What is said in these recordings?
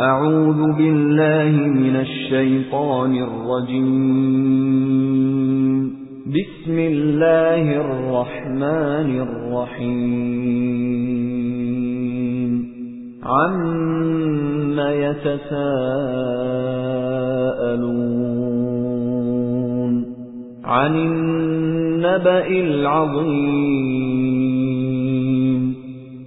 أعوذ بالله من الشيطان الرجيم. بسم الله الرحمن الرحيم. عَمَّ يتساءلون عن النبأ العظيم.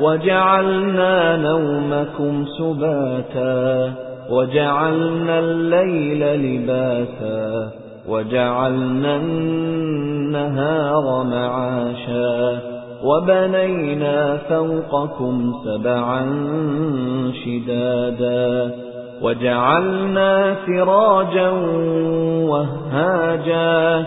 وَجَعَلْنَا نَوْمَكُمْ سُبَاتًا وَجَعَلْنَا اللَّيْلَ لِبَاسًا وَجَعَلْنَا النَّهَارَ مَعَاشًا وَبَنَيْنَا فَوْقَكُمْ سَبْعًا شِدَادًا وَجَعَلْنَا سِرَاجًا وَهَّاجًا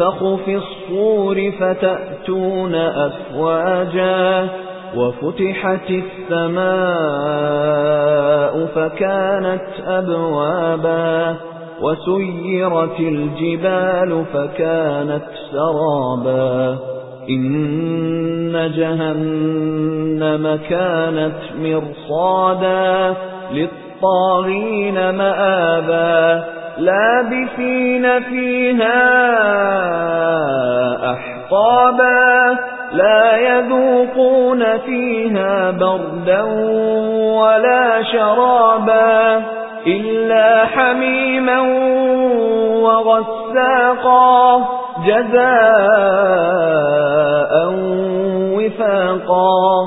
يُنفَخُ فِي الصُّورِ فَتَأْتُونَ أَفْوَاجًا وَفُتِحَتِ السَّمَاءُ فَكَانَتْ أَبْوَابًا وَسُيِّرَتِ الْجِبَالُ فَكَانَتْ سَرَابًا إِنَّ جَهَنَّمَ كَانَتْ مِرْصَادًا لِلطَّاغِينَ مَآبًا لَابِثِينَ فِيهَا أَحْقَابًا لَا يَذُوقُونَ فِيهَا بَرْدًا وَلَا شَرَابًا إِلَّا حَمِيمًا وَغَسَّاقًا جَزَاءً وِفَاقًا.